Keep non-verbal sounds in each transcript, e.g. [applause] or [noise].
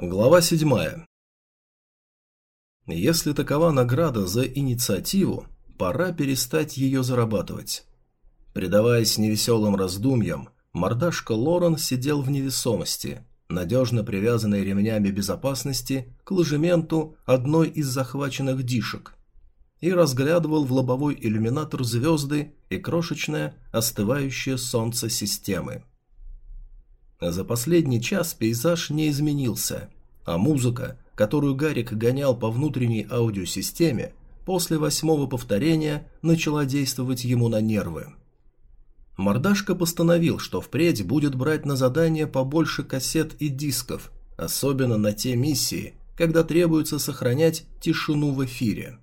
Глава 7. Если такова награда за инициативу, пора перестать ее зарабатывать. Предаваясь невеселым раздумьям, мордашка Лорен сидел в невесомости, надежно привязанный ремнями безопасности к ложементу одной из захваченных дишек, и разглядывал в лобовой иллюминатор звезды и крошечное остывающее солнце системы. За последний час пейзаж не изменился, а музыка, которую Гарик гонял по внутренней аудиосистеме, после восьмого повторения начала действовать ему на нервы. Мордашка постановил, что впредь будет брать на задание побольше кассет и дисков, особенно на те миссии, когда требуется сохранять тишину в эфире.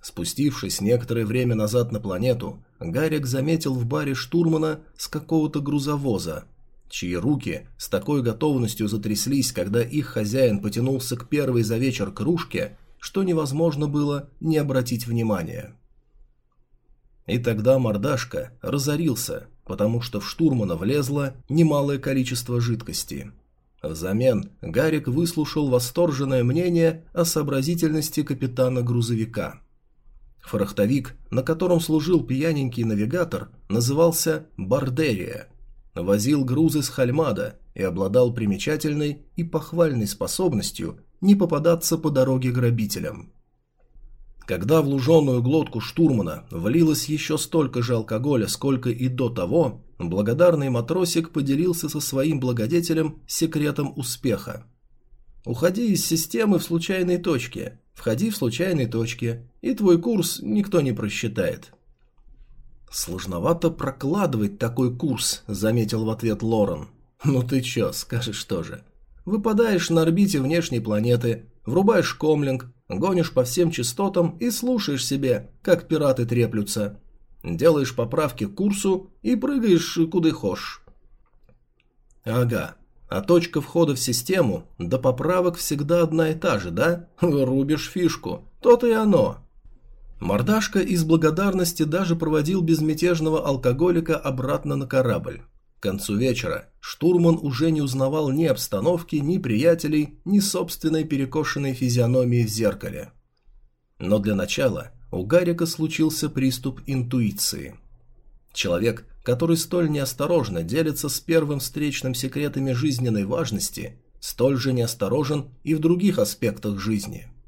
Спустившись некоторое время назад на планету, Гарик заметил в баре штурмана с какого-то грузовоза, чьи руки с такой готовностью затряслись, когда их хозяин потянулся к первой за вечер кружке, что невозможно было не обратить внимания. И тогда мордашка разорился, потому что в штурмана влезло немалое количество жидкости. Взамен Гарик выслушал восторженное мнение о сообразительности капитана грузовика. Фрахтовик, на котором служил пьяненький навигатор, назывался «Бардерия», возил грузы с Хальмада и обладал примечательной и похвальной способностью не попадаться по дороге грабителям. Когда в луженую глотку штурмана влилось еще столько же алкоголя, сколько и до того, благодарный матросик поделился со своим благодетелем секретом успеха. «Уходи из системы в случайной точке, входи в случайной точке, и твой курс никто не просчитает». «Сложновато прокладывать такой курс», — заметил в ответ Лорен. «Ну ты чё, скажешь тоже. Выпадаешь на орбите внешней планеты, врубаешь комлинг, гонишь по всем частотам и слушаешь себе, как пираты треплются. Делаешь поправки к курсу и прыгаешь куда хочешь». «Ага, а точка входа в систему до поправок всегда одна и та же, да? Рубишь фишку. То-то и оно. Мордашка из благодарности даже проводил безмятежного алкоголика обратно на корабль. К концу вечера штурман уже не узнавал ни обстановки, ни приятелей, ни собственной перекошенной физиономии в зеркале. Но для начала у Гарика случился приступ интуиции. Человек, который столь неосторожно делится с первым встречным секретами жизненной важности, столь же неосторожен и в других аспектах жизни –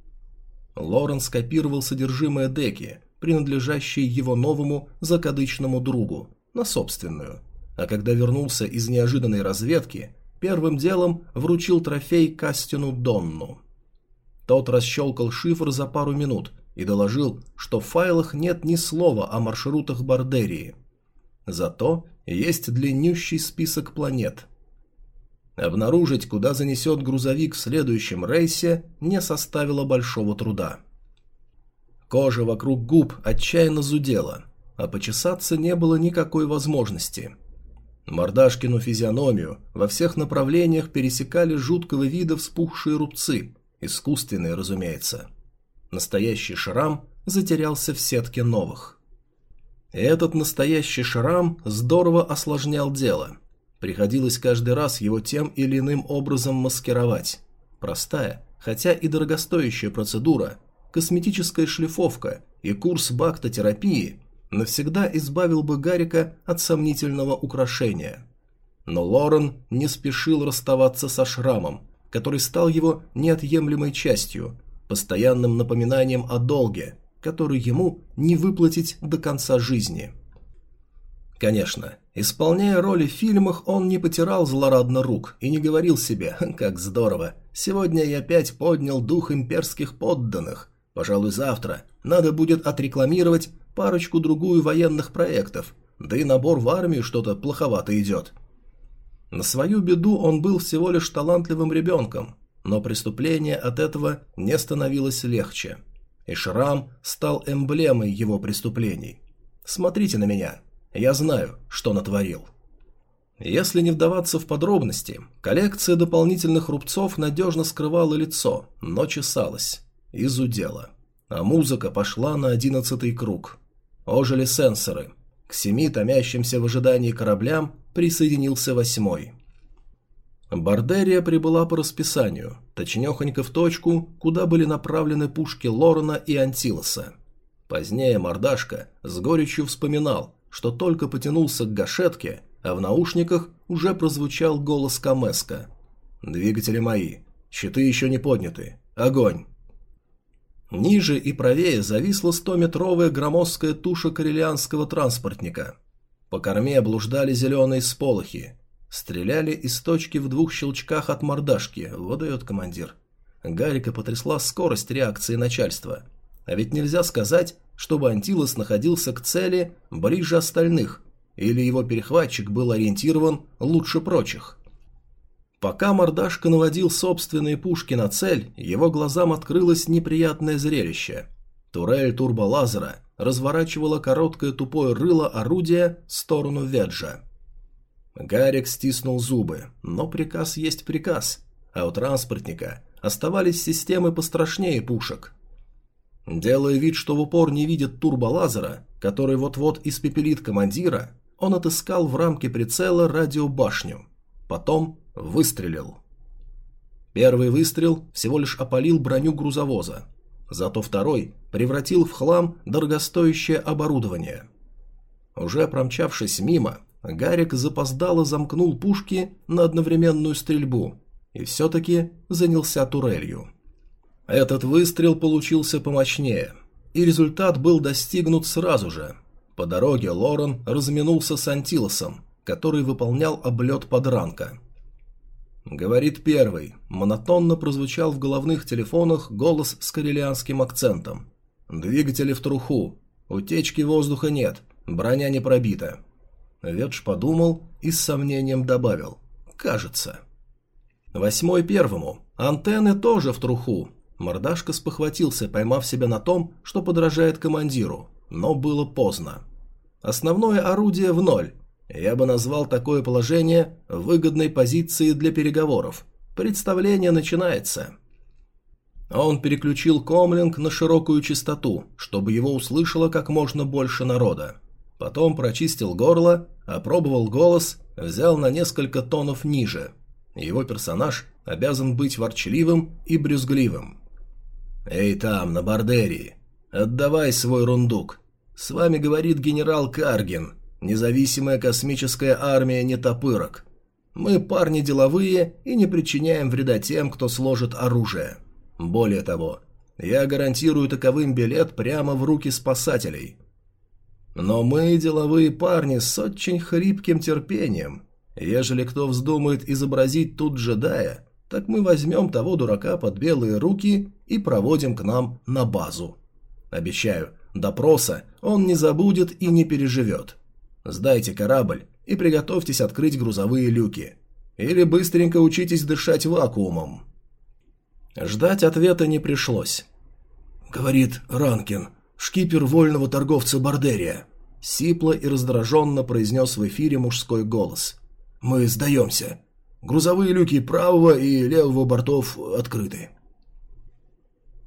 Лорен скопировал содержимое деки, принадлежащей его новому закадычному другу, на собственную. А когда вернулся из неожиданной разведки, первым делом вручил трофей Кастину Донну. Тот расщелкал шифр за пару минут и доложил, что в файлах нет ни слова о маршрутах Бардерии. Зато есть длиннющий список планет – Обнаружить, куда занесет грузовик в следующем рейсе, не составило большого труда. Кожа вокруг губ отчаянно зудела, а почесаться не было никакой возможности. Мордашкину физиономию во всех направлениях пересекали жуткого вида вспухшие рубцы, искусственные, разумеется. Настоящий шрам затерялся в сетке новых. Этот настоящий шрам здорово осложнял дело – Приходилось каждый раз его тем или иным образом маскировать. Простая, хотя и дорогостоящая процедура, косметическая шлифовка и курс бактотерапии навсегда избавил бы Гарика от сомнительного украшения. Но Лорен не спешил расставаться со шрамом, который стал его неотъемлемой частью, постоянным напоминанием о долге, который ему не выплатить до конца жизни. Конечно, исполняя роли в фильмах, он не потирал злорадно рук и не говорил себе «как здорово, сегодня я опять поднял дух имперских подданных, пожалуй, завтра надо будет отрекламировать парочку-другую военных проектов, да и набор в армию что-то плоховато идет». На свою беду он был всего лишь талантливым ребенком, но преступление от этого не становилось легче. И шрам стал эмблемой его преступлений. «Смотрите на меня, я знаю, что натворил. Если не вдаваться в подробности, коллекция дополнительных рубцов надежно скрывала лицо, но чесалась. Изудела. А музыка пошла на одиннадцатый круг. Ожили сенсоры. К семи томящимся в ожидании кораблям присоединился восьмой. Бардерия прибыла по расписанию, точнехонько в точку, куда были направлены пушки Лорена и Антилоса. Позднее мордашка с горечью вспоминал, что только потянулся к гашетке, а в наушниках уже прозвучал голос Камеска. «Двигатели мои. Щиты еще не подняты. Огонь!» Ниже и правее зависла стометровая громоздкая туша карелианского транспортника. По корме блуждали зеленые сполохи. Стреляли из точки в двух щелчках от мордашки, выдает командир. Гарика потрясла скорость реакции начальства. А ведь нельзя сказать, чтобы Антилос находился к цели ближе остальных, или его перехватчик был ориентирован лучше прочих. Пока мордашка наводил собственные пушки на цель, его глазам открылось неприятное зрелище. Турель турболазера разворачивала короткое тупое рыло орудия в сторону Веджа. Гарик стиснул зубы, но приказ есть приказ, а у транспортника оставались системы пострашнее пушек. Делая вид, что в упор не видит турболазера, который вот-вот испепелит командира, он отыскал в рамке прицела радиобашню. Потом выстрелил. Первый выстрел всего лишь опалил броню грузовоза, зато второй превратил в хлам дорогостоящее оборудование. Уже промчавшись мимо, Гарик запоздало замкнул пушки на одновременную стрельбу и все-таки занялся турелью. Этот выстрел получился помощнее, и результат был достигнут сразу же. По дороге Лорен разминулся с Антилосом, который выполнял облет подранка. Говорит первый, монотонно прозвучал в головных телефонах голос с карелианским акцентом. «Двигатели в труху. Утечки воздуха нет. Броня не пробита. Ветш подумал и с сомнением добавил. «Кажется». Восьмой первому. Антенны тоже в труху. Мордашка спохватился, поймав себя на том, что подражает командиру, но было поздно. Основное орудие в ноль. Я бы назвал такое положение выгодной позицией для переговоров. Представление начинается. Он переключил комлинг на широкую частоту, чтобы его услышало как можно больше народа. Потом прочистил горло, опробовал голос, взял на несколько тонов ниже. Его персонаж обязан быть ворчливым и брюзгливым. «Эй там, на Бардерии, отдавай свой рундук. С вами говорит генерал Каргин, независимая космическая армия нетопырок. Мы парни деловые и не причиняем вреда тем, кто сложит оружие. Более того, я гарантирую таковым билет прямо в руки спасателей. Но мы деловые парни с очень хрипким терпением. Ежели кто вздумает изобразить тут джедая, так мы возьмем того дурака под белые руки и проводим к нам на базу. Обещаю, допроса он не забудет и не переживет. Сдайте корабль и приготовьтесь открыть грузовые люки. Или быстренько учитесь дышать вакуумом. Ждать ответа не пришлось. Говорит Ранкин, шкипер вольного торговца Бардерия», — сипло и раздраженно произнес в эфире мужской голос. «Мы сдаемся. Грузовые люки правого и левого бортов открыты».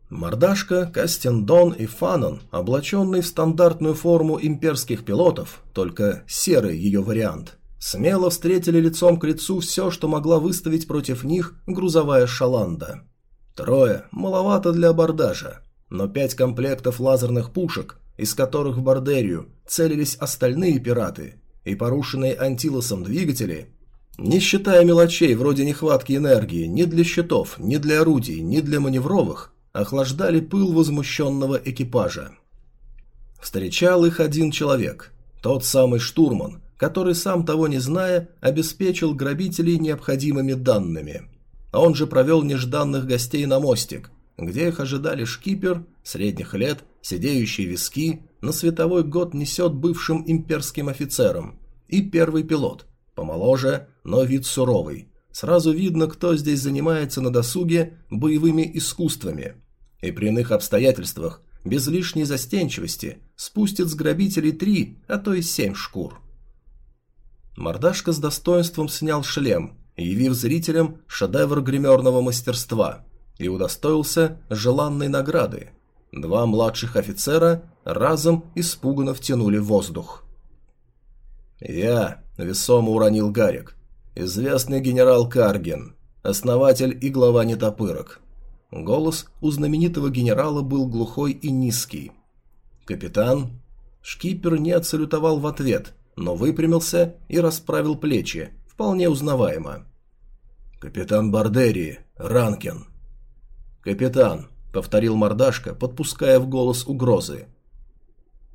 Мордашка, Кастендон и Фанон, облаченные в стандартную форму имперских пилотов, только серый ее вариант, смело встретили лицом к лицу все, что могла выставить против них грузовая шаланда. Трое маловато для абордажа, но пять комплектов лазерных пушек, из которых в Бардерию целились остальные пираты, и порушенные антилосом двигатели, не считая мелочей вроде нехватки энергии ни для щитов, ни для орудий, ни для маневровых, охлаждали пыл возмущенного экипажа. Встречал их один человек, тот самый штурман, который, сам того не зная, обеспечил грабителей необходимыми данными. Он же провел нежданных гостей на мостик, где их ожидали шкипер, средних лет, сидеющие виски, на световой год несет бывшим имперским офицером, и первый пилот, помоложе, но вид суровый. Сразу видно, кто здесь занимается на досуге боевыми искусствами. И при иных обстоятельствах, без лишней застенчивости, спустит с грабителей три, а то и семь шкур. Мордашка с достоинством снял шлем, явив зрителям шедевр гримерного мастерства – и удостоился желанной награды. Два младших офицера разом испуганно втянули воздух. «Я», — весомо уронил Гарик, — известный генерал Каргин, основатель и глава нетопырок». Голос у знаменитого генерала был глухой и низкий. «Капитан?» Шкипер не отсалютовал в ответ, но выпрямился и расправил плечи, вполне узнаваемо. «Капитан Бардерии, Ранкин». «Капитан», — повторил мордашка, подпуская в голос угрозы.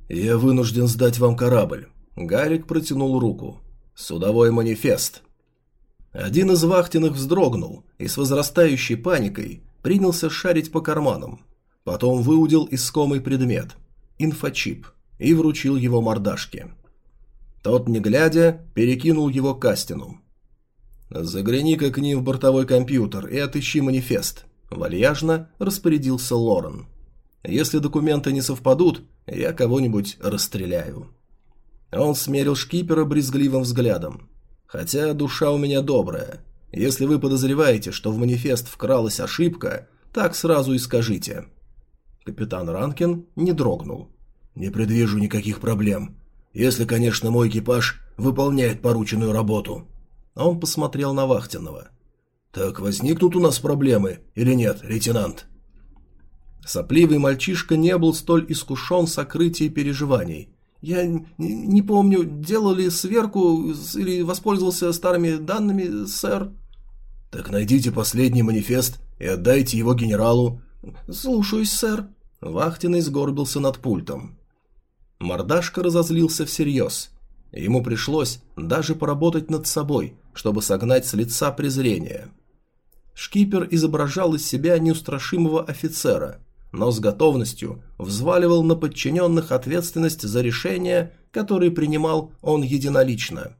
«Я вынужден сдать вам корабль». Гарик протянул руку. «Судовой манифест». Один из вахтенных вздрогнул и с возрастающей паникой принялся шарить по карманам. Потом выудил искомый предмет – инфочип – и вручил его мордашке. Тот, не глядя, перекинул его Кастину. «Загляни-ка к ним в бортовой компьютер и отыщи манифест», – вальяжно распорядился Лорен. «Если документы не совпадут, я кого-нибудь расстреляю». Он смерил шкипера брезгливым взглядом. «Хотя душа у меня добрая. Если вы подозреваете, что в манифест вкралась ошибка, так сразу и скажите». Капитан Ранкин не дрогнул. «Не предвижу никаких проблем. Если, конечно, мой экипаж выполняет порученную работу». Он посмотрел на Вахтенного. «Так возникнут у нас проблемы или нет, лейтенант?» Сопливый мальчишка не был столь искушен сокрытии переживаний. «Я не помню, делал ли сверку или воспользовался старыми данными, сэр?» «Так найдите последний манифест и отдайте его генералу». «Слушаюсь, сэр». Вахтенный сгорбился над пультом. Мордашка разозлился всерьез. Ему пришлось даже поработать над собой, чтобы согнать с лица презрение. Шкипер изображал из себя неустрашимого офицера, но с готовностью взваливал на подчиненных ответственность за решения, которые принимал он единолично.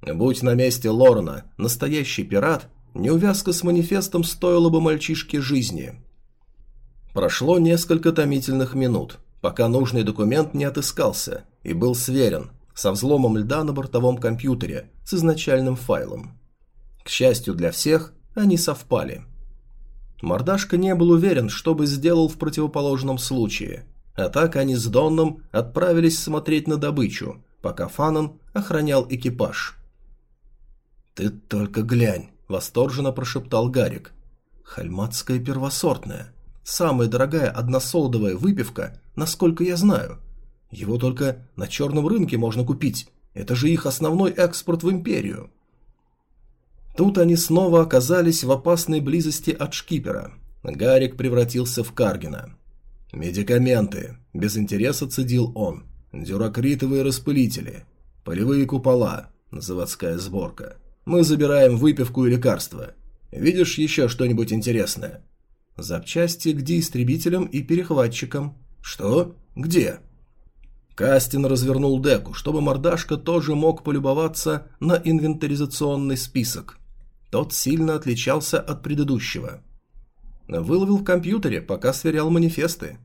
Будь на месте Лорна настоящий пират, неувязка с манифестом стоила бы мальчишке жизни. Прошло несколько томительных минут – пока нужный документ не отыскался и был сверен со взломом льда на бортовом компьютере с изначальным файлом. К счастью для всех, они совпали. Мордашка не был уверен, что бы сделал в противоположном случае, а так они с Донном отправились смотреть на добычу, пока Фанан охранял экипаж. «Ты только глянь!» – восторженно прошептал Гарик. «Хальматская первосортная. Самая дорогая односолодовая выпивка, насколько я знаю. Его только на черном рынке можно купить. Это же их основной экспорт в империю. Тут они снова оказались в опасной близости от шкипера. Гарик превратился в Каргина. «Медикаменты», – без интереса цедил он. «Дюракритовые распылители. Полевые купола. Заводская сборка. Мы забираем выпивку и лекарства. Видишь еще что-нибудь интересное?» Запчасти к деистребителям и перехватчикам. Что? Где? Кастин развернул деку, чтобы мордашка тоже мог полюбоваться на инвентаризационный список. Тот сильно отличался от предыдущего. Выловил в компьютере, пока сверял манифесты.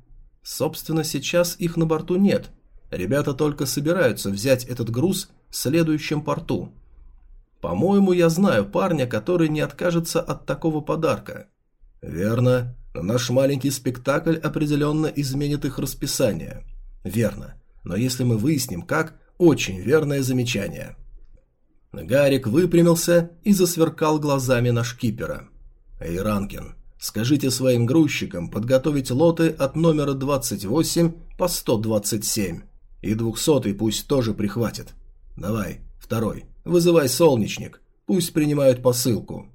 Собственно, сейчас их на борту нет. Ребята только собираются взять этот груз в следующем порту. По-моему, я знаю парня, который не откажется от такого подарка. Верно. Но наш маленький спектакль определенно изменит их расписание. Верно. Но если мы выясним, как, очень верное замечание. Гарик выпрямился и засверкал глазами на шкипера. «Эй, Ранкин, скажите своим грузчикам подготовить лоты от номера 28 по 127. И двухсотый пусть тоже прихватит. Давай, второй, вызывай солнечник, пусть принимают посылку».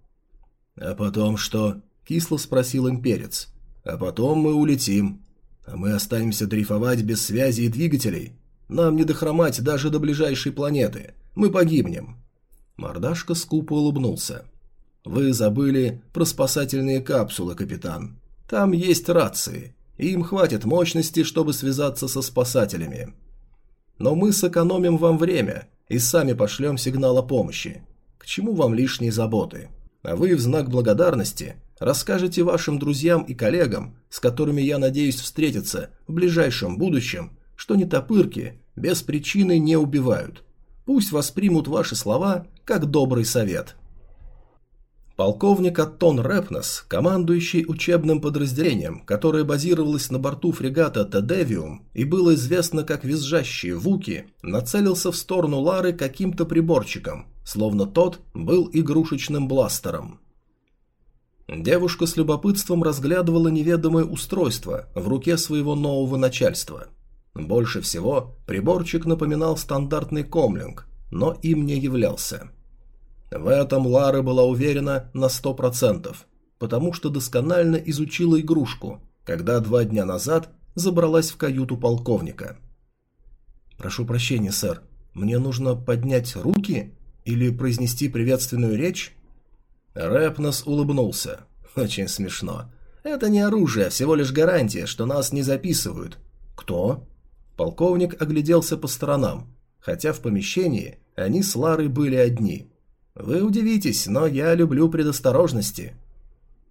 «А потом что?» – кисло спросил имперец. «А потом мы улетим. А мы останемся дрейфовать без связи и двигателей. Нам не дохромать даже до ближайшей планеты. Мы погибнем». Мордашка скупо улыбнулся. «Вы забыли про спасательные капсулы, капитан. Там есть рации. Им хватит мощности, чтобы связаться со спасателями. Но мы сэкономим вам время и сами пошлем сигнал о помощи. К чему вам лишние заботы? А вы в знак благодарности Расскажите вашим друзьям и коллегам, с которыми я надеюсь встретиться в ближайшем будущем, что нетопырки без причины не убивают. Пусть воспримут ваши слова как добрый совет. Полковник Аттон Репнес, командующий учебным подразделением, которое базировалось на борту фрегата Тедевиум и было известно как визжащие вуки, нацелился в сторону Лары каким-то приборчиком, словно тот был игрушечным бластером. Девушка с любопытством разглядывала неведомое устройство в руке своего нового начальства. Больше всего приборчик напоминал стандартный комлинг, но им не являлся. В этом Лара была уверена на сто процентов, потому что досконально изучила игрушку, когда два дня назад забралась в каюту полковника. «Прошу прощения, сэр, мне нужно поднять руки или произнести приветственную речь?» Рэпнос улыбнулся. «Очень смешно. Это не оружие, а всего лишь гарантия, что нас не записывают». «Кто?» Полковник огляделся по сторонам, хотя в помещении они с Ларой были одни – вы удивитесь, но я люблю предосторожности.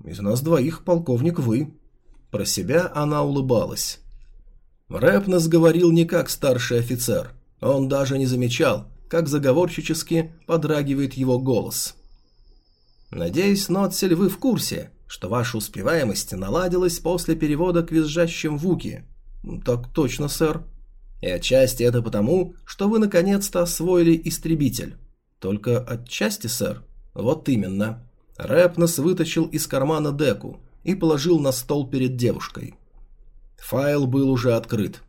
Из нас двоих полковник вы. Про себя она улыбалась. Рэпнес говорил не как старший офицер. Он даже не замечал, как заговорщически подрагивает его голос. «Надеюсь, Нотсель, вы в курсе, что ваша успеваемость наладилась после перевода к визжащим вуки?» «Так точно, сэр». «И отчасти это потому, что вы наконец-то освоили истребитель. «Только отчасти, сэр». «Вот именно». Рэпнес вытащил из кармана деку и положил на стол перед девушкой. Файл был уже открыт.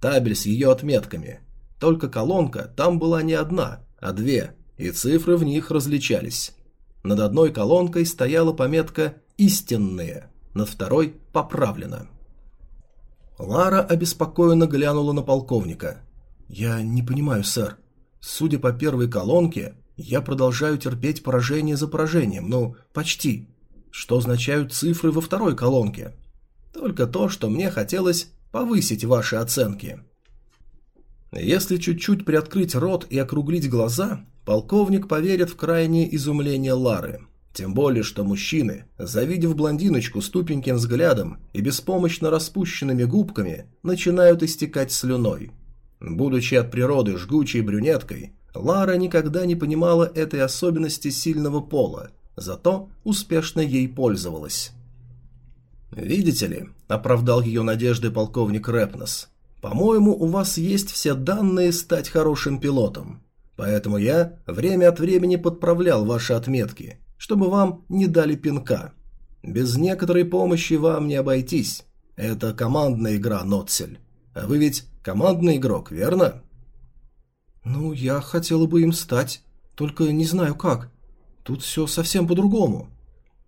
Табель с ее отметками. Только колонка там была не одна, а две, и цифры в них различались. Над одной колонкой стояла пометка «Истинные», над второй «Поправлено». Лара обеспокоенно глянула на полковника. «Я не понимаю, сэр. Судя по первой колонке, я продолжаю терпеть поражение за поражением, ну, почти. Что означают цифры во второй колонке? Только то, что мне хотелось повысить ваши оценки. Если чуть-чуть приоткрыть рот и округлить глаза, полковник поверит в крайнее изумление Лары. Тем более, что мужчины, завидев блондиночку с тупеньким взглядом и беспомощно распущенными губками, начинают истекать слюной. Будучи от природы жгучей брюнеткой, Лара никогда не понимала этой особенности сильного пола, зато успешно ей пользовалась. «Видите ли», – оправдал ее надежды полковник Рэпнес, – «по-моему, у вас есть все данные стать хорошим пилотом, поэтому я время от времени подправлял ваши отметки, чтобы вам не дали пинка. Без некоторой помощи вам не обойтись. Это командная игра, Нотсель. А вы ведь командный игрок, верно?» «Ну, я хотела бы им стать, только не знаю как. Тут все совсем по-другому».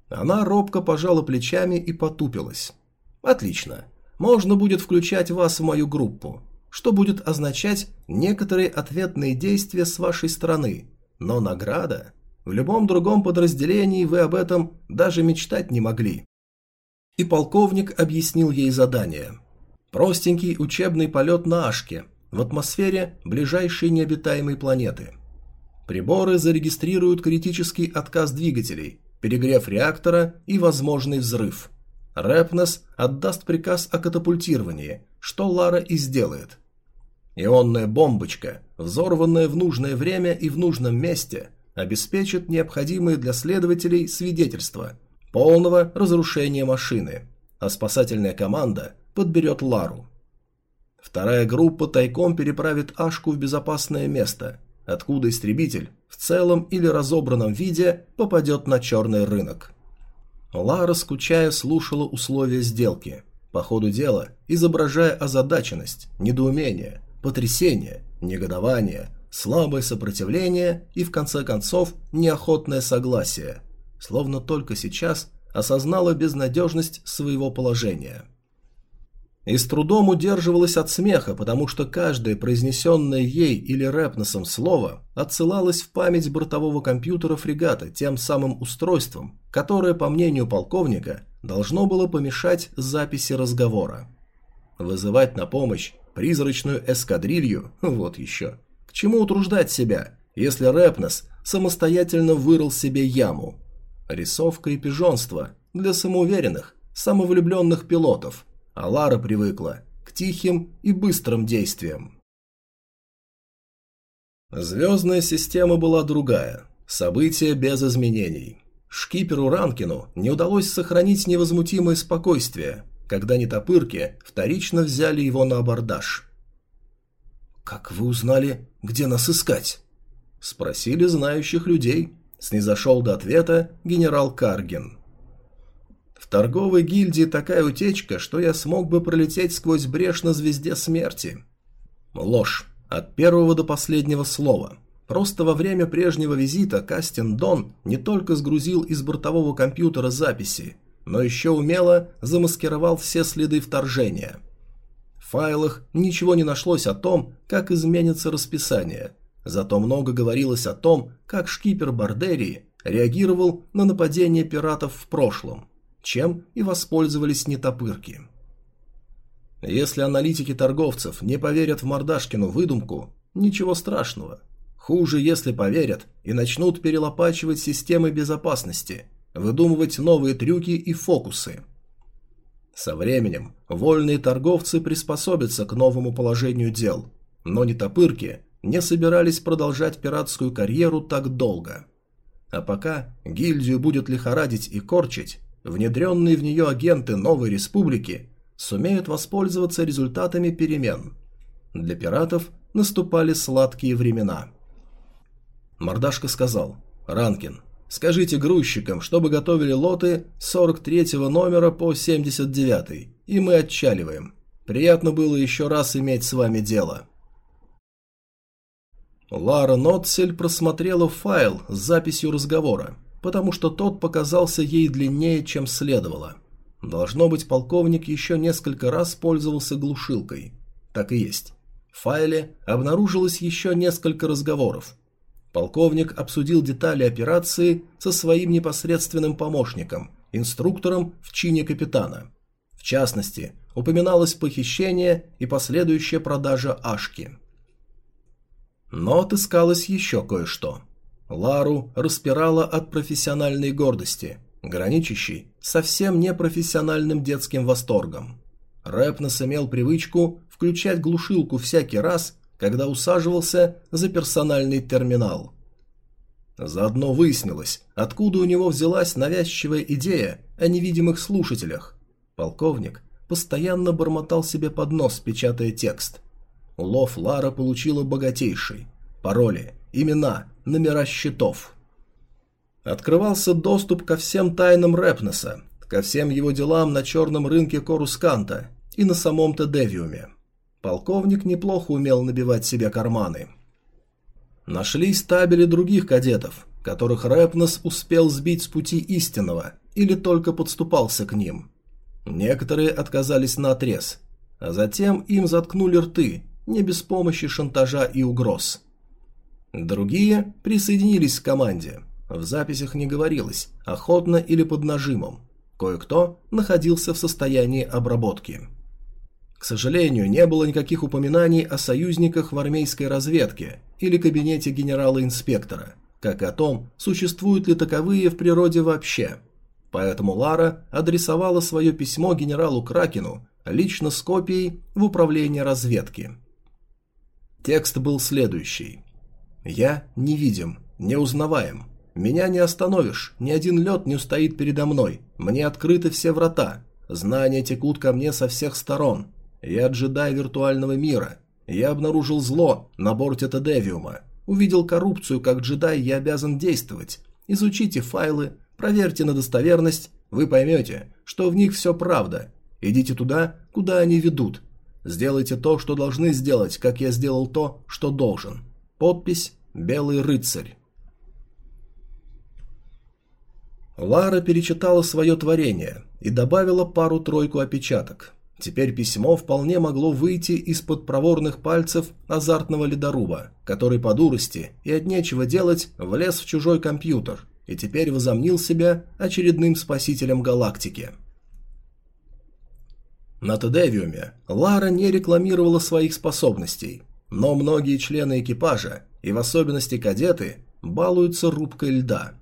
Она робко пожала плечами и потупилась. «Отлично. Можно будет включать вас в мою группу, что будет означать некоторые ответные действия с вашей стороны. Но награда... В любом другом подразделении вы об этом даже мечтать не могли». И полковник объяснил ей задание. Простенький учебный полет на Ашке, в атмосфере ближайшей необитаемой планеты. Приборы зарегистрируют критический отказ двигателей, перегрев реактора и возможный взрыв. Рэпнес отдаст приказ о катапультировании, что Лара и сделает. Ионная бомбочка, взорванная в нужное время и в нужном месте, обеспечит необходимые для следователей свидетельства полного разрушения машины, а спасательная команда подберет Лару. Вторая группа тайком переправит Ашку в безопасное место, откуда истребитель в целом или разобранном виде попадет на черный рынок. Лара, скучая, слушала условия сделки, по ходу дела изображая озадаченность, недоумение, потрясение, негодование, слабое сопротивление и, в конце концов, неохотное согласие, словно только сейчас осознала безнадежность своего положения – и с трудом удерживалась от смеха, потому что каждое произнесенное ей или Рэпносом слово отсылалось в память бортового компьютера фрегата тем самым устройством, которое, по мнению полковника, должно было помешать записи разговора. Вызывать на помощь призрачную эскадрилью – вот еще. Чему утруждать себя, если Рэпнос самостоятельно вырыл себе яму? Рисовка и пижонство для самоуверенных, самовлюбленных пилотов – а Лара привыкла к тихим и быстрым действиям. Звездная система была другая, события без изменений. Шкиперу Ранкину не удалось сохранить невозмутимое спокойствие, когда нетопырки вторично взяли его на абордаж. «Как вы узнали, где нас искать?» Спросили знающих людей. Снизошел до ответа генерал Каргин. В торговой гильдии такая утечка, что я смог бы пролететь сквозь брешь на звезде смерти. Ложь. От первого до последнего слова. Просто во время прежнего визита Кастин Дон не только сгрузил из бортового компьютера записи, но еще умело замаскировал все следы вторжения. Файлах ничего не нашлось о том, как изменится расписание – Зато много говорилось о том, как шкипер Бардерии реагировал на нападение пиратов в прошлом, чем и воспользовались нетопырки. Если аналитики торговцев не поверят в Мордашкину выдумку, ничего страшного. Хуже, если поверят и начнут перелопачивать системы безопасности, выдумывать новые трюки и фокусы. Со временем вольные торговцы приспособятся к новому положению дел, но нетопырки не собирались продолжать пиратскую карьеру так долго. А пока гильдию будет лихорадить и корчить, внедренные в нее агенты новой республики сумеют воспользоваться результатами перемен. Для пиратов наступали сладкие времена. Мордашка сказал, «Ранкин, скажите грузчикам, чтобы готовили лоты 43 номера по 79 и мы отчаливаем. Приятно было еще раз иметь с вами дело». Лара Нотцель просмотрела файл с записью разговора, потому что тот показался ей длиннее, чем следовало. Должно быть, полковник еще несколько раз пользовался глушилкой. Так и есть. В файле обнаружилось еще несколько разговоров. Полковник обсудил детали операции со своим непосредственным помощником, инструктором в чине капитана. В частности, упоминалось похищение и последующая продажа Ашки. Но отыскалось еще кое-что. Лару распирала от профессиональной гордости, граничащей совсем непрофессиональным детским восторгом. Рэпнес имел привычку включать глушилку всякий раз, когда усаживался за персональный терминал. Заодно выяснилось, откуда у него взялась навязчивая идея о невидимых слушателях. Полковник постоянно бормотал себе под нос, печатая текст. Улов Лара получила богатейший. Пароли, имена, номера счетов. Открывался доступ ко всем тайнам Рэпнеса, ко всем его делам на черном рынке Корусканта и на самом-то Девиуме. Полковник неплохо умел набивать себе карманы. Нашлись табели других кадетов, которых Рэпнес успел сбить с пути истинного или только подступался к ним. Некоторые отказались на отрез, а затем им заткнули рты, не без помощи шантажа и угроз. Другие присоединились к команде. В записях не говорилось, охотно или под нажимом. Кое-кто находился в состоянии обработки. К сожалению, не было никаких упоминаний о союзниках в армейской разведке или кабинете генерала-инспектора, как и о том, существуют ли таковые в природе вообще. Поэтому Лара адресовала свое письмо генералу Кракену лично с копией в управление разведки. Текст был следующий. «Я невидим, неузнаваем. Меня не остановишь, ни один лед не устоит передо мной. Мне открыты все врата. Знания текут ко мне со всех сторон. Я джедай виртуального мира. Я обнаружил зло на борте Тедевиума. Увидел коррупцию, как джедай я обязан действовать. Изучите файлы, проверьте на достоверность, вы поймете, что в них все правда. Идите туда, куда они ведут, Сделайте то, что должны сделать, как я сделал то, что должен. Подпись «Белый рыцарь». Лара перечитала свое творение и добавила пару-тройку опечаток. Теперь письмо вполне могло выйти из-под проворных пальцев азартного ледоруба, который по дурости и от нечего делать влез в чужой компьютер и теперь возомнил себя очередным спасителем галактики. На Тедевиуме Лара не рекламировала своих способностей, но многие члены экипажа, и в особенности кадеты, балуются рубкой льда.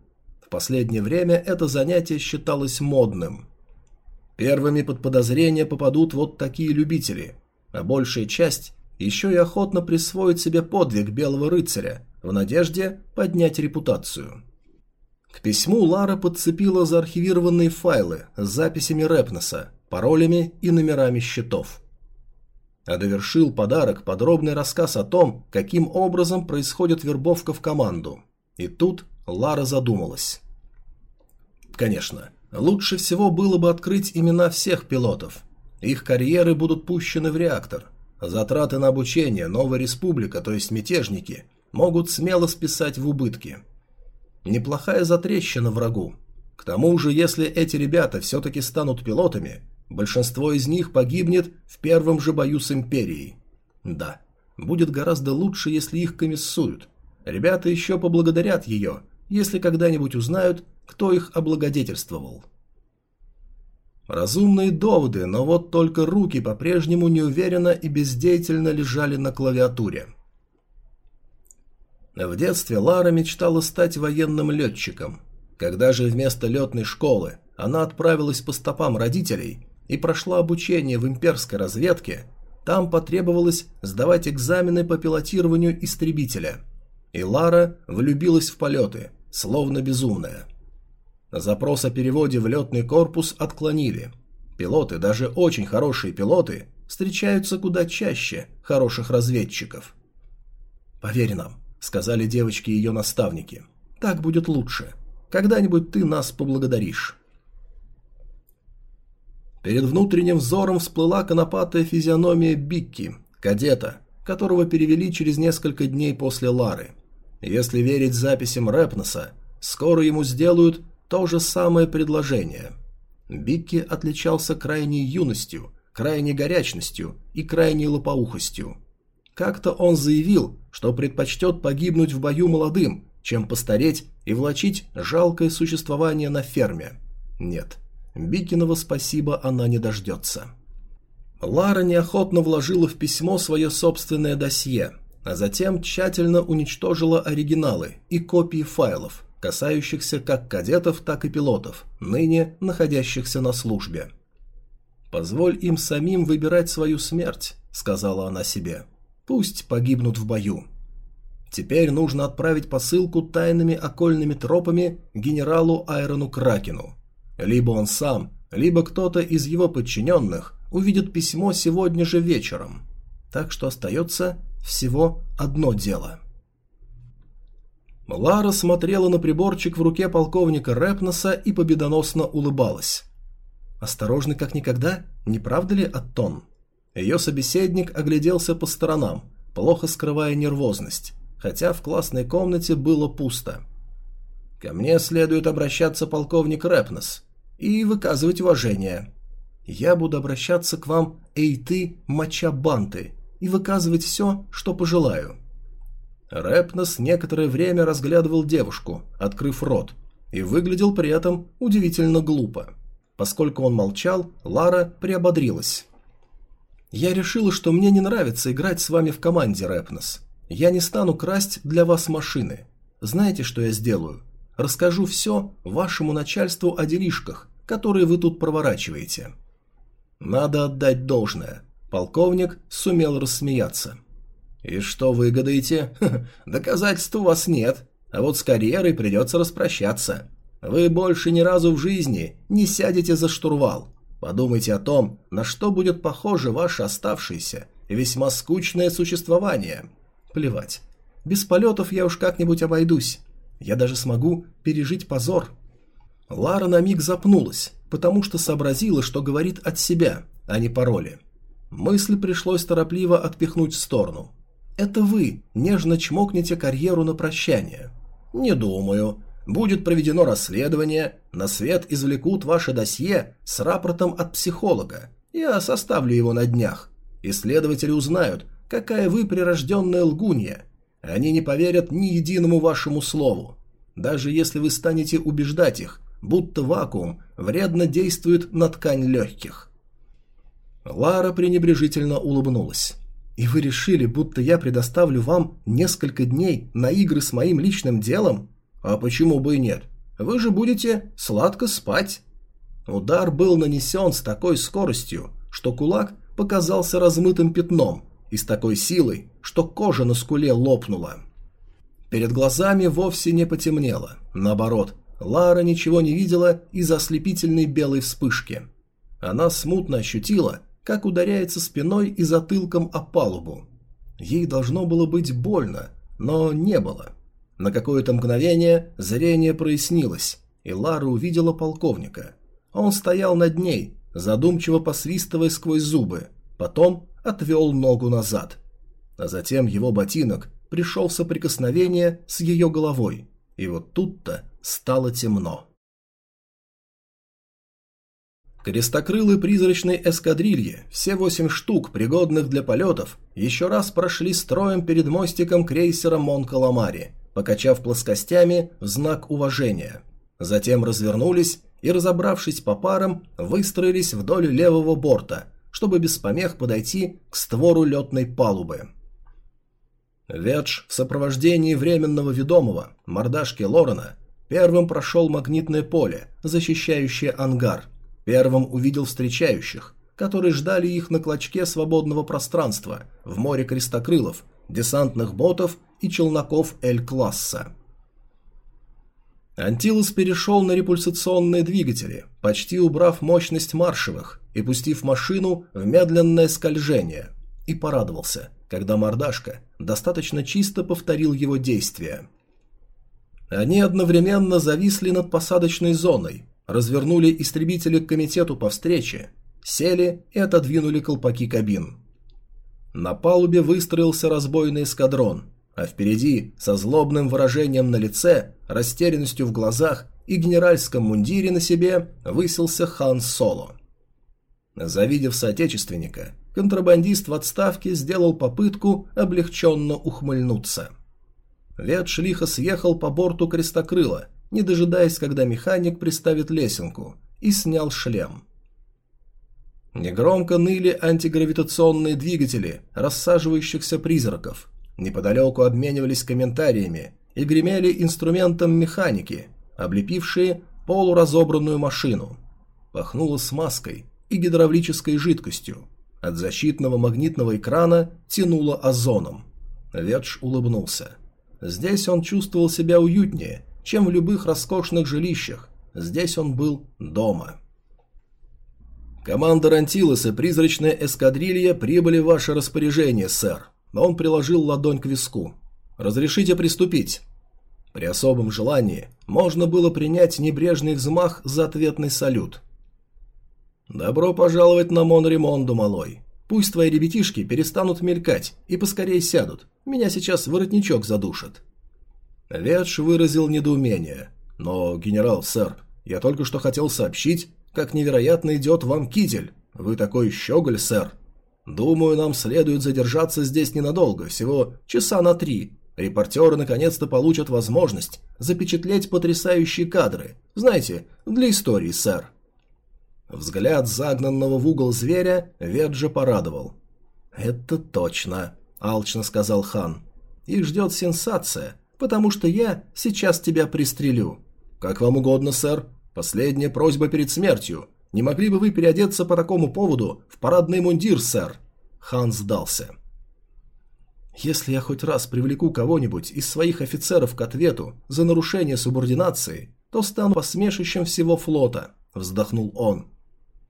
В последнее время это занятие считалось модным. Первыми под подозрение попадут вот такие любители, а большая часть еще и охотно присвоит себе подвиг белого рыцаря в надежде поднять репутацию. К письму Лара подцепила заархивированные файлы с записями Репнеса, паролями и номерами счетов. А довершил подарок подробный рассказ о том, каким образом происходит вербовка в команду. И тут Лара задумалась. Конечно, лучше всего было бы открыть имена всех пилотов. Их карьеры будут пущены в реактор. Затраты на обучение Новая Республика, то есть мятежники, могут смело списать в убытки. Неплохая затрещина врагу. К тому же, если эти ребята все-таки станут пилотами, большинство из них погибнет в первом же бою с Империей. Да, будет гораздо лучше, если их комиссуют. Ребята еще поблагодарят ее, если когда-нибудь узнают, кто их облагодетельствовал. Разумные доводы, но вот только руки по-прежнему неуверенно и бездеятельно лежали на клавиатуре. В детстве Лара мечтала стать военным летчиком. Когда же вместо летной школы она отправилась по стопам родителей и прошла обучение в имперской разведке, там потребовалось сдавать экзамены по пилотированию истребителя. И Лара влюбилась в полеты, словно безумная. Запрос о переводе в летный корпус отклонили. Пилоты, даже очень хорошие пилоты, встречаются куда чаще хороших разведчиков. «Поверь нам, сказали девочки ее наставники. Так будет лучше. Когда-нибудь ты нас поблагодаришь. Перед внутренним взором всплыла конопатая физиономия Бикки, кадета, которого перевели через несколько дней после Лары. Если верить записям Рэпноса, скоро ему сделают то же самое предложение. Бикки отличался крайней юностью, крайней горячностью и крайней лопоухостью. Как-то он заявил, что предпочтет погибнуть в бою молодым, чем постареть и влачить жалкое существование на ферме. Нет, Бикинова спасибо она не дождется. Лара неохотно вложила в письмо свое собственное досье, а затем тщательно уничтожила оригиналы и копии файлов, касающихся как кадетов, так и пилотов, ныне находящихся на службе. «Позволь им самим выбирать свою смерть», — сказала она себе. Пусть погибнут в бою. Теперь нужно отправить посылку тайными окольными тропами генералу Айрону Кракену. Либо он сам, либо кто-то из его подчиненных увидит письмо сегодня же вечером. Так что остается всего одно дело. Лара смотрела на приборчик в руке полковника Рэпноса и победоносно улыбалась. «Осторожный как никогда, не правда ли, Аттон?» Ее собеседник огляделся по сторонам, плохо скрывая нервозность, хотя в классной комнате было пусто. «Ко мне следует обращаться полковник Рэпнес и выказывать уважение. Я буду обращаться к вам, эй ты, моча-банты, и выказывать все, что пожелаю». Рэпнес некоторое время разглядывал девушку, открыв рот, и выглядел при этом удивительно глупо. Поскольку он молчал, Лара приободрилась. Я решила, что мне не нравится играть с вами в команде, Рэпнес. Я не стану красть для вас машины. Знаете, что я сделаю? Расскажу все вашему начальству о делишках, которые вы тут проворачиваете. Надо отдать должное. Полковник сумел рассмеяться. И что выгодаете? [laughs] Доказательств у вас нет, а вот с карьерой придется распрощаться. Вы больше ни разу в жизни не сядете за штурвал. Подумайте о том, на что будет похоже ваше оставшееся весьма скучное существование. Плевать. Без полетов я уж как-нибудь обойдусь. Я даже смогу пережить позор. Лара на миг запнулась, потому что сообразила, что говорит от себя, а не пароли. Мысль пришлось торопливо отпихнуть в сторону. «Это вы нежно чмокнете карьеру на прощание». «Не думаю. Будет проведено расследование, на свет извлекут ваше досье с рапортом от психолога. Я составлю его на днях. Исследователи узнают, какая вы прирожденная лгунья. Они не поверят ни единому вашему слову. Даже если вы станете убеждать их, будто вакуум вредно действует на ткань легких. Лара пренебрежительно улыбнулась. «И вы решили, будто я предоставлю вам несколько дней на игры с моим личным делом? А почему бы и нет? Вы же будете сладко спать. Удар был нанесен с такой скоростью, что кулак показался размытым пятном и с такой силой, что кожа на скуле лопнула. Перед глазами вовсе не потемнело. Наоборот, Лара ничего не видела из-за ослепительной белой вспышки. Она смутно ощутила, как ударяется спиной и затылком о палубу. Ей должно было быть больно, но не было. На какое-то мгновение зрение прояснилось, и Лара увидела полковника. Он стоял над ней, задумчиво посвистывая сквозь зубы, потом отвел ногу назад. А затем его ботинок пришел в соприкосновение с ее головой, и вот тут-то стало темно. Крестокрылы призрачной эскадрильи, все восемь штук, пригодных для полетов, еще раз прошли строем перед мостиком крейсера Мон Каламари, покачав плоскостями в знак уважения. Затем развернулись и, разобравшись по парам, выстроились вдоль левого борта, чтобы без помех подойти к створу летной палубы. Ведж в сопровождении временного ведомого, мордашки Лорена, первым прошел магнитное поле, защищающее ангар, первым увидел встречающих, которые ждали их на клочке свободного пространства в море крестокрылов, десантных ботов и челноков Эль-класса. Антилус перешел на репульсационные двигатели, почти убрав мощность маршевых и пустив машину в медленное скольжение, и порадовался, когда мордашка достаточно чисто повторил его действия. Они одновременно зависли над посадочной зоной, развернули истребители к комитету по встрече, сели и отодвинули колпаки кабин. На палубе выстроился разбойный эскадрон, а впереди, со злобным выражением на лице, растерянностью в глазах и генеральском мундире на себе, высился хан Соло. Завидев соотечественника, контрабандист в отставке сделал попытку облегченно ухмыльнуться. Вет Шлиха съехал по борту крестокрыла, не дожидаясь, когда механик приставит лесенку, и снял шлем. Негромко ныли антигравитационные двигатели рассаживающихся призраков. Неподалеку обменивались комментариями и гремели инструментом механики, облепившие полуразобранную машину. Пахнуло смазкой и гидравлической жидкостью. От защитного магнитного экрана тянуло озоном. Ветш улыбнулся. Здесь он чувствовал себя уютнее, чем в любых роскошных жилищах. Здесь он был дома. Команда Антилос и призрачная эскадрилья прибыли в ваше распоряжение, сэр. Он приложил ладонь к виску. «Разрешите приступить?» При особом желании можно было принять небрежный взмах за ответный салют. «Добро пожаловать на Монремонду, малой. Пусть твои ребятишки перестанут мелькать и поскорее сядут. Меня сейчас воротничок задушит». Ветш выразил недоумение. «Но, генерал, сэр, я только что хотел сообщить, как невероятно идет вам китель. Вы такой щеголь, сэр. Думаю, нам следует задержаться здесь ненадолго, всего часа на три. Репортеры наконец-то получат возможность запечатлеть потрясающие кадры. Знаете, для истории, сэр». Взгляд загнанного в угол зверя Веджа порадовал. «Это точно», – алчно сказал хан. «Их ждет сенсация, потому что я сейчас тебя пристрелю». «Как вам угодно, сэр. Последняя просьба перед смертью. Не могли бы вы переодеться по такому поводу в парадный мундир, сэр?» Хан сдался. «Если я хоть раз привлеку кого-нибудь из своих офицеров к ответу за нарушение субординации, то стану посмешищем всего флота», – вздохнул он.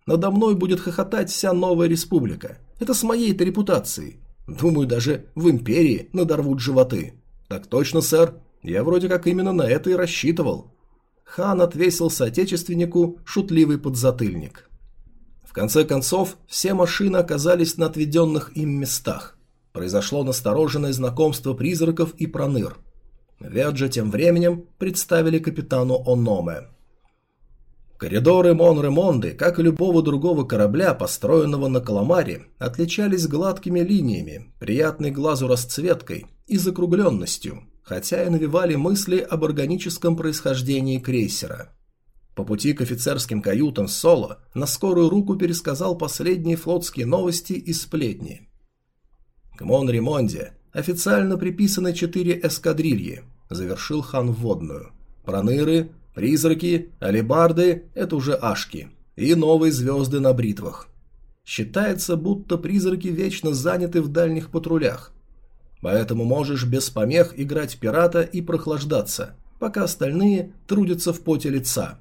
«Надо мной будет хохотать вся новая республика. Это с моей-то репутацией. Думаю, даже в империи надорвут животы». «Так точно, сэр. Я вроде как именно на это и рассчитывал». Хан отвесил соотечественнику шутливый подзатыльник. В конце концов, все машины оказались на отведенных им местах. Произошло настороженное знакомство призраков и проныр. Веджа тем временем представили капитану Ономе. Коридоры Мон-Ремонды, как и любого другого корабля, построенного на Каламаре, отличались гладкими линиями, приятной глазу расцветкой и закругленностью, хотя и навевали мысли об органическом происхождении крейсера. По пути к офицерским каютам Соло на скорую руку пересказал последние флотские новости и сплетни. К Монремонде официально приписаны четыре эскадрильи, завершил хан вводную. Проныры, призраки, алибарды – это уже ашки, и новые звезды на бритвах. Считается, будто призраки вечно заняты в дальних патрулях, Поэтому можешь без помех играть пирата и прохлаждаться, пока остальные трудятся в поте лица.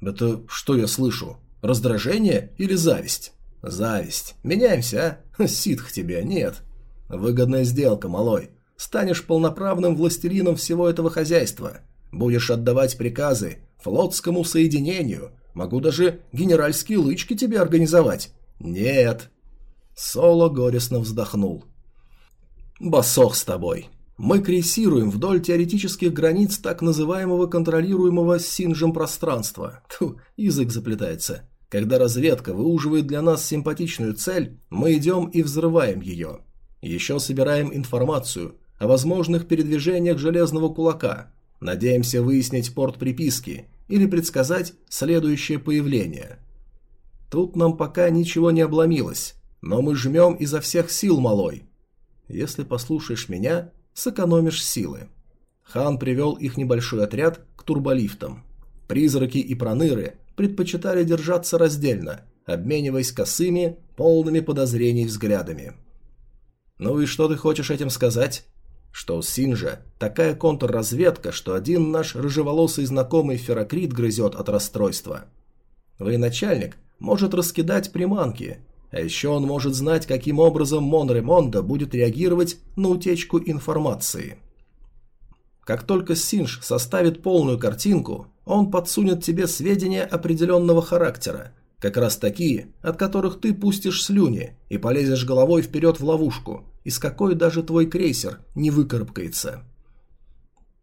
«Это что я слышу? Раздражение или зависть?» «Зависть. Меняемся, а? [laughs] Ситх тебе, нет. Выгодная сделка, малой. Станешь полноправным властелином всего этого хозяйства. Будешь отдавать приказы флотскому соединению. Могу даже генеральские лычки тебе организовать. Нет. Соло горестно вздохнул. Басох с тобой. Мы крейсируем вдоль теоретических границ так называемого контролируемого Синжем пространства. Тьфу, язык заплетается. Когда разведка выуживает для нас симпатичную цель, мы идем и взрываем ее. Еще собираем информацию о возможных передвижениях Железного Кулака. Надеемся выяснить порт приписки или предсказать следующее появление. Тут нам пока ничего не обломилось, но мы жмем изо всех сил, малой. Если послушаешь меня, сэкономишь силы. Хан привел их небольшой отряд к турболифтам. Призраки и проныры предпочитали держаться раздельно, обмениваясь косыми, полными подозрений взглядами. «Ну и что ты хочешь этим сказать?» «Что у Синжа такая контрразведка, что один наш рыжеволосый знакомый Ферокрит грызет от расстройства. Военачальник может раскидать приманки, а еще он может знать, каким образом Мон Ремонда будет реагировать на утечку информации. Как только Синж составит полную картинку, он подсунет тебе сведения определенного характера, как раз такие, от которых ты пустишь слюни и полезешь головой вперед в ловушку, из какой даже твой крейсер не выкарабкается.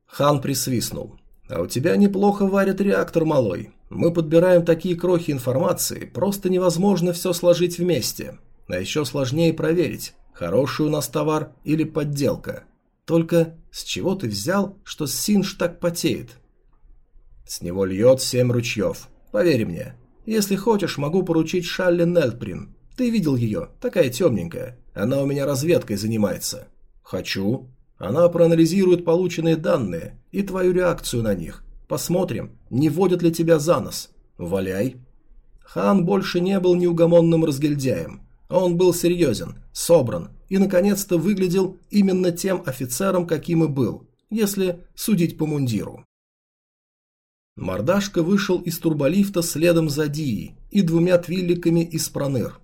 Хан присвистнул. «А у тебя неплохо варит реактор, малой. Мы подбираем такие крохи информации, просто невозможно все сложить вместе. А еще сложнее проверить, хороший у нас товар или подделка. Только с чего ты взял, что Синж так потеет?» «С него льет семь ручьев. Поверь мне, если хочешь, могу поручить Шалли Нелприн. Ты видел ее, такая темненькая. Она у меня разведкой занимается. Хочу. Она проанализирует полученные данные и твою реакцию на них. Посмотрим, не водят ли тебя за нос. Валяй. Хан больше не был неугомонным разгильдяем. Он был серьезен, собран и, наконец-то, выглядел именно тем офицером, каким и был, если судить по мундиру. Мордашка вышел из турболифта следом за Дией и двумя твилликами из проныр.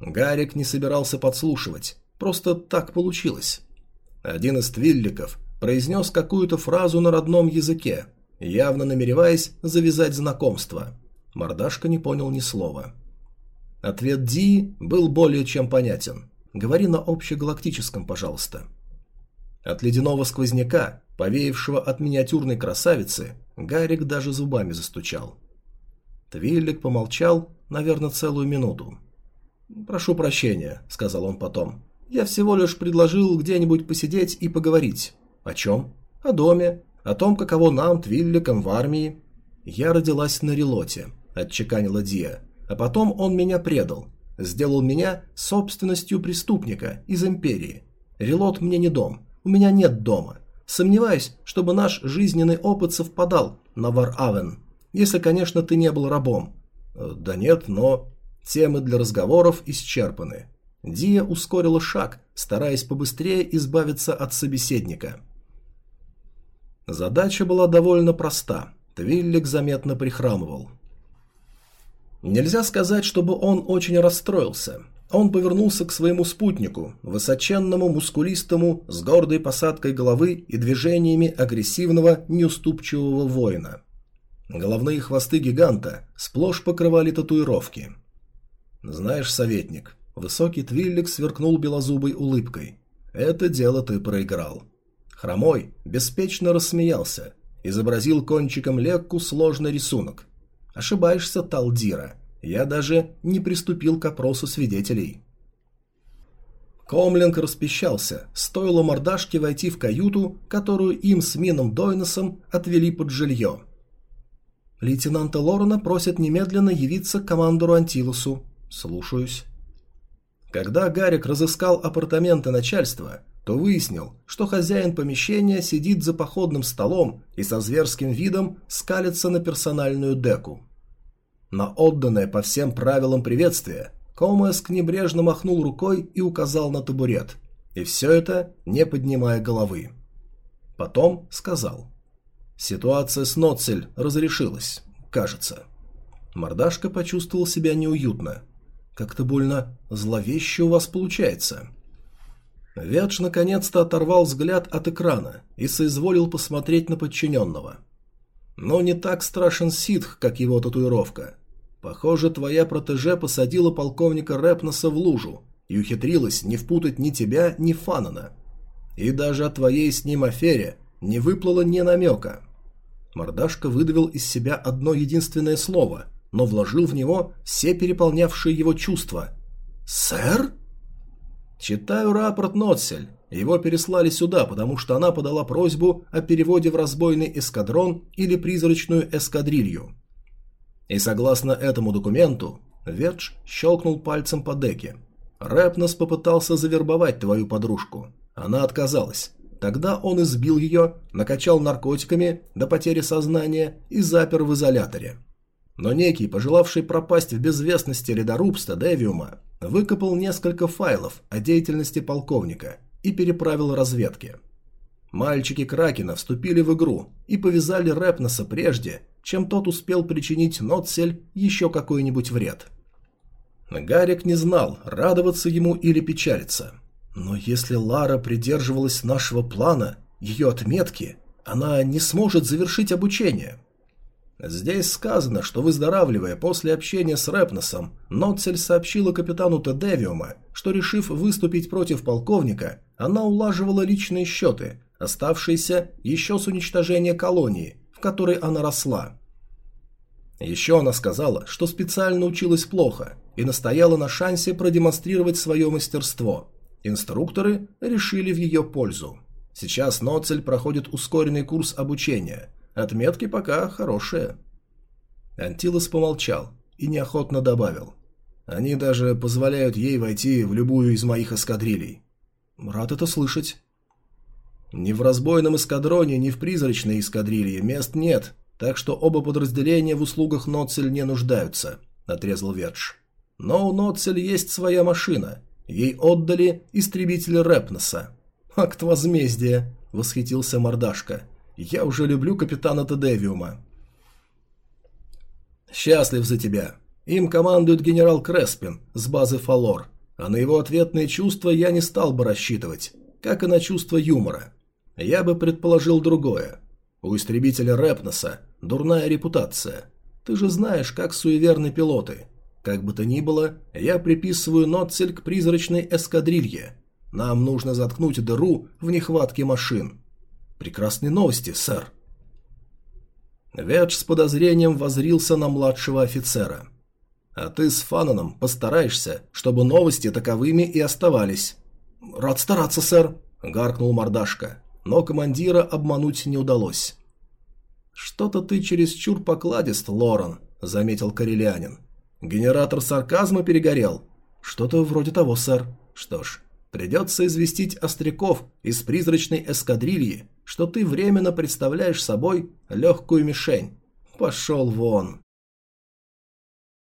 Гарик не собирался подслушивать, просто так получилось. Один из твилликов произнес какую-то фразу на родном языке, явно намереваясь завязать знакомство. Мордашка не понял ни слова. Ответ Ди был более чем понятен. «Говори на общегалактическом, пожалуйста». От ледяного сквозняка, повеявшего от миниатюрной красавицы, Гарик даже зубами застучал. Твиллик помолчал, наверное, целую минуту. «Прошу прощения», — сказал он потом. «Я всего лишь предложил где-нибудь посидеть и поговорить. О чем? О доме, о том, каково нам, Твилликам, в армии». «Я родилась на Релоте», — отчеканила Дия. «А потом он меня предал, сделал меня собственностью преступника из Империи. Релот мне не дом, у меня нет дома. Сомневаюсь, чтобы наш жизненный опыт совпадал на Вар-Авен. Если, конечно, ты не был рабом. Э, да нет, но... Темы для разговоров исчерпаны. Дия ускорила шаг, стараясь побыстрее избавиться от собеседника. Задача была довольно проста. Твиллик заметно прихрамывал. Нельзя сказать, чтобы он очень расстроился. Он повернулся к своему спутнику, высоченному, мускулистому, с гордой посадкой головы и движениями агрессивного, неуступчивого воина. Головные хвосты гиганта сплошь покрывали татуировки. «Знаешь, советник», высокий Твиллик сверкнул белозубой улыбкой. «Это дело ты проиграл». Хромой беспечно рассмеялся, изобразил кончиком лекку сложный рисунок. «Ошибаешься, Талдира. Я даже не приступил к опросу свидетелей. Комлинг распищался, стоило мордашке войти в каюту, которую им с Мином Дойносом отвели под жилье. Лейтенанта Лорена просят немедленно явиться к командору Антилусу. Слушаюсь. Когда Гарик разыскал апартаменты начальства, то выяснил, что хозяин помещения сидит за походным столом и со зверским видом скалится на персональную деку. На отданное по всем правилам приветствие Комеск небрежно махнул рукой и указал на табурет. И все это, не поднимая головы. Потом сказал. Ситуация с Ноцель разрешилась, кажется. Мордашка почувствовал себя неуютно. Как-то больно зловеще у вас получается. Вядж наконец-то оторвал взгляд от экрана и соизволил посмотреть на подчиненного. Но не так страшен ситх, как его татуировка. Похоже, твоя протеже посадила полковника Рэпноса в лужу и ухитрилась не впутать ни тебя, ни Фанана. И даже о твоей с ним афере не выплыло ни намека. Мордашка выдавил из себя одно единственное слово, но вложил в него все переполнявшие его чувства. «Сэр?» «Читаю рапорт Нотсель. Его переслали сюда, потому что она подала просьбу о переводе в разбойный эскадрон или призрачную эскадрилью. И согласно этому документу, Вердж щелкнул пальцем по деке. Рэпнос попытался завербовать твою подружку. Она отказалась. Тогда он избил ее, накачал наркотиками до потери сознания и запер в изоляторе. Но некий, пожелавший пропасть в безвестности ледорубства Девиума, выкопал несколько файлов о деятельности полковника и переправил разведке. Мальчики Кракена вступили в игру и повязали Рэпноса прежде, чем тот успел причинить Нотсель еще какой-нибудь вред. Гарик не знал, радоваться ему или печалиться. Но если Лара придерживалась нашего плана, ее отметки, она не сможет завершить обучение. Здесь сказано, что выздоравливая после общения с Рэпносом, Нотцель сообщила капитану Тедевиума, что решив выступить против полковника, она улаживала личные счеты, оставшиеся еще с уничтожения колонии, в которой она росла. Еще она сказала, что специально училась плохо и настояла на шансе продемонстрировать свое мастерство. Инструкторы решили в ее пользу. Сейчас Ноцель проходит ускоренный курс обучения. Отметки пока хорошие. Антилос помолчал и неохотно добавил. Они даже позволяют ей войти в любую из моих эскадрилей. Рад это слышать. Ни в разбойном эскадроне, ни в призрачной эскадрилье мест нет, так что оба подразделения в услугах Ноцель не нуждаются», – отрезал Вердж. «Но у Ноцель есть своя машина. Ей отдали истребитель Рэпноса». «Акт возмездия», – восхитился Мордашка. «Я уже люблю капитана Тедевиума». «Счастлив за тебя. Им командует генерал Креспин с базы Фалор, а на его ответные чувства я не стал бы рассчитывать, как и на чувство юмора. Я бы предположил другое. У истребителя Рэпноса дурная репутация. Ты же знаешь, как суеверны пилоты. Как бы то ни было, я приписываю Нотцель к призрачной эскадрилье. Нам нужно заткнуть дыру в нехватке машин. Прекрасные новости, сэр. Ведж с подозрением возрился на младшего офицера. А ты с Фананом постараешься, чтобы новости таковыми и оставались. Рад стараться, сэр, гаркнул мордашка но командира обмануть не удалось. «Что-то ты чересчур покладист, Лорен», — заметил Карелианин. «Генератор сарказма перегорел?» «Что-то вроде того, сэр. Что ж, придется известить Остряков из призрачной эскадрильи, что ты временно представляешь собой легкую мишень. Пошел вон».